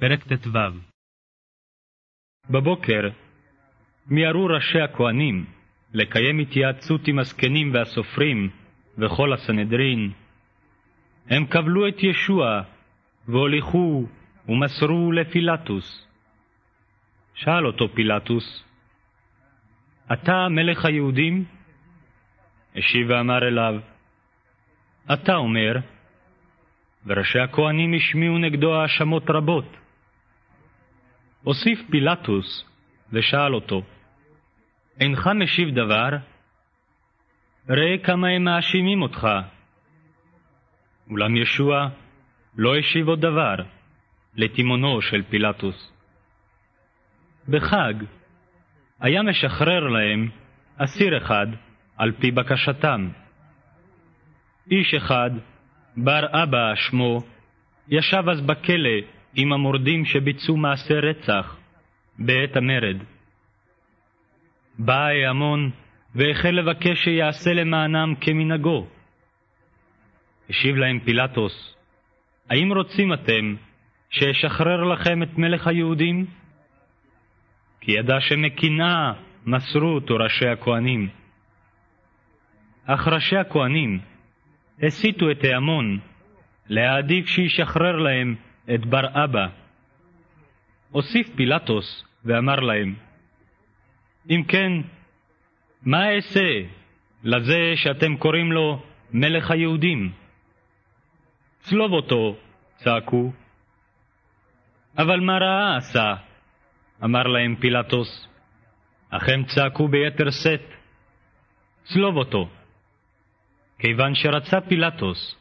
פרק ט"ו בבוקר מיהרו ראשי הכהנים לקיים התייעצות עם הזקנים והסופרים וכל הסנהדרין. הם קבלו את ישוע והוליכו ומסרו לפילטוס. שאל אותו פילטוס, אתה מלך היהודים? השיב ואמר אליו, אתה אומר, וראשי הכהנים השמיעו נגדו האשמות רבות. הוסיף פילטוס ושאל אותו, אינך משיב דבר? ראה כמה הם מאשימים אותך. אולם ישוע לא השיב עוד דבר, לתימונו של פילטוס. בחג היה משחרר להם אסיר אחד על פי בקשתם. איש אחד, בר אבא שמו, ישב אז בכלא עם המורדים שביצעו מעשה רצח בעת המרד. בא ההמון והחל לבקש שיעשה למענם כמנהגו. השיב להם פילטוס, האם רוצים אתם שאשחרר לכם את מלך היהודים? כי ידע שמקנאה מסרו אותו ראשי הכהנים. אך ראשי הכהנים הסיתו את ההמון להעדיף שישחרר להם את בר אבא. הוסיף פילטוס ואמר להם, אם כן, מה אעשה לזה שאתם קוראים לו מלך היהודים? צלוב אותו, צעקו. אבל מה רעה עשה? אמר להם פילטוס. אך הם צעקו ביתר שאת, צלוב אותו. כיוון שרצה פילטוס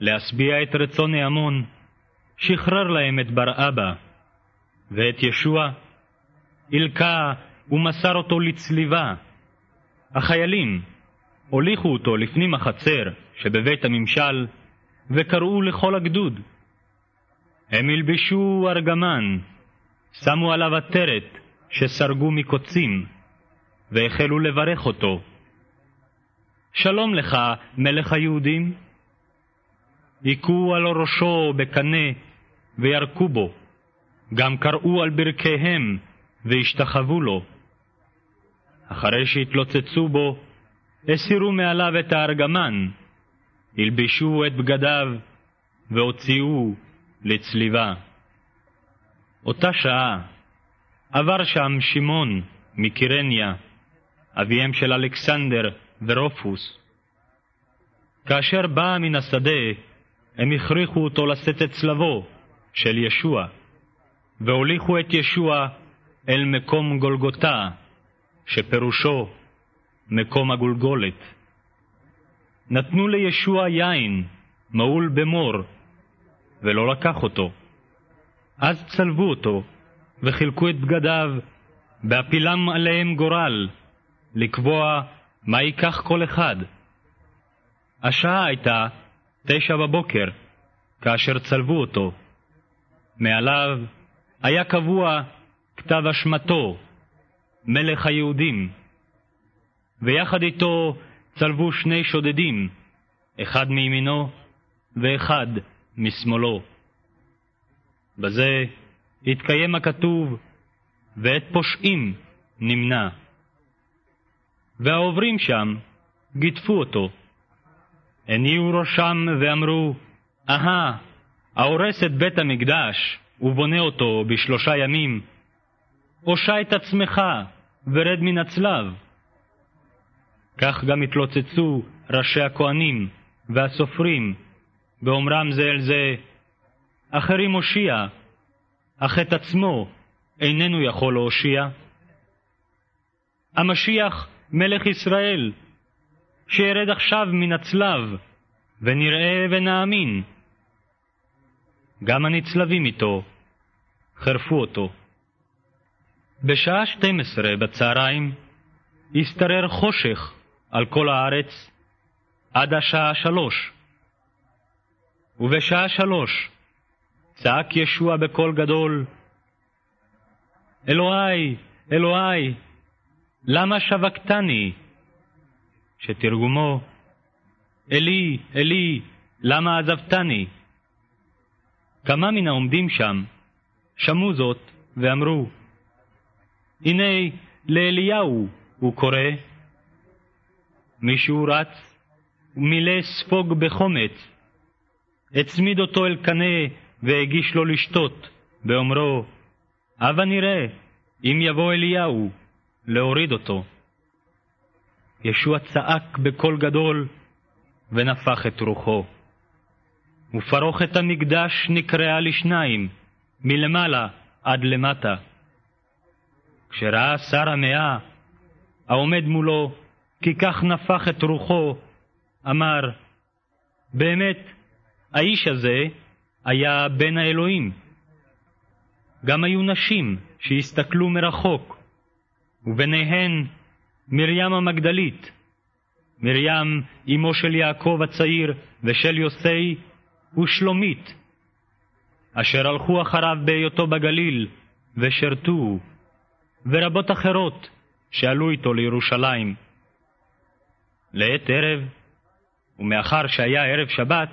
להשביע את רצון ההמון, שחרר להם את בר אבא, ואת ישוע הלקה ומסר אותו לצליבה. החיילים הוליכו אותו לפנים החצר שבבית הממשל, וקראו לכל הגדוד. הם הלבשו ארגמן, שמו עליו עטרת שסרגו מקוצים, והחלו לברך אותו. שלום לך, מלך היהודים. היכו על ראשו בקנה וירקו בו, גם קראו על ברכיהם והשתחוו לו. אחרי שהתלוצצו בו, הסירו מעליו את הארגמן, הלבשו את בגדיו והוציאו לצליבה. אותה שעה עבר שם שמעון מקירניה, אביהם של אלכסנדר ורופוס. כאשר בא מן השדה, הם הכריחו אותו לשאת את צלבו של ישוע, והוליכו את ישוע אל מקום גולגותה, שפירושו מקום הגולגולת. נתנו לישוע יין מעול במור, ולא לקח אותו. אז צלבו אותו, וחילקו את בגדיו, בהפילם עליהם גורל, לקבוע מה ייקח כל אחד. השעה הייתה תשע בבוקר, כאשר צלבו אותו. מעליו היה קבוע כתב אשמתו, מלך היהודים. ויחד איתו צלבו שני שודדים, אחד מימינו ואחד משמאלו. בזה התקיים הכתוב, ואת פושעים נמנע. והעוברים שם גידפו אותו. הניעו ראשם ואמרו, אהה, ההורס את בית המקדש ובונה אותו בשלושה ימים, הושע את עצמך ורד מן הצלב. כך גם התלוצצו ראשי הכהנים והסופרים, באומרם זה אל זה, אחרים הושיע, אך את עצמו איננו יכול להושיע. המשיח מלך ישראל, שירד עכשיו מן הצלב, ונראה ונאמין. גם הנצלבים איתו חרפו אותו. בשעה 12 בצהריים השתרר חושך על כל הארץ עד השעה שלוש. ובשעה שלוש צעק ישוע בקול גדול, אלוהי, אלוהי, למה שבקתני? שתרגומו, אלי, אלי, למה עזבתני? כמה מן העומדים שם שמעו זאת ואמרו, הנה לאליהו הוא קורא. מישהו רץ ומילא ספוג בחומץ, הצמיד אותו אל קנה והגיש לו לשתות, באומרו, הבה נראה אם יבוא אליהו להוריד אותו. ישוע צעק בקול גדול ונפח את רוחו. ופרוכת המקדש נקרעה לשניים, מלמעלה עד למטה. כשראה שר המאה העומד מולו, כי כך נפח את רוחו, אמר, באמת, האיש הזה היה בן האלוהים. גם היו נשים שהסתכלו מרחוק, וביניהן מרים המגדלית, מרים אמו של יעקב הצעיר ושל יוסי, ושלומית, אשר הלכו אחריו בהיותו בגליל, ושרתו, ורבות אחרות שעלו איתו לירושלים. לעת ערב, ומאחר שהיה ערב שבת,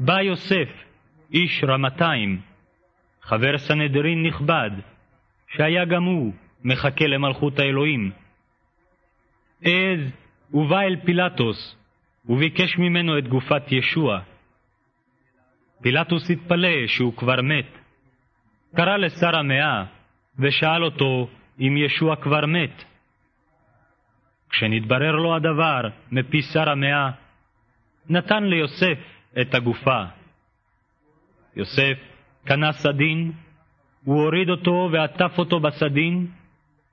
בא יוסף, איש רמתיים, חבר סנהדרין נכבד, שהיה גם הוא מחכה למלכות האלוהים. עז ובא אל פילטוס, וביקש ממנו את גופת ישוע. פילטוס התפלא שהוא כבר מת. קרא לשר המאה, ושאל אותו אם ישוע כבר מת. כשנתברר לו הדבר מפי שר המאה, נתן ליוסף את הגופה. יוסף קנה סדין, הוא הוריד אותו ועטף אותו בסדין,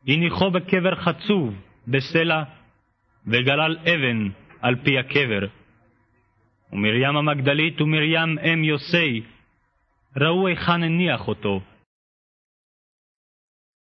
הניחו בקבר חצוב, בסלע, וגלל אבן על פי הקבר. ומרים המגדלית ומרים אם יוסי ראו היכן הניח אותו,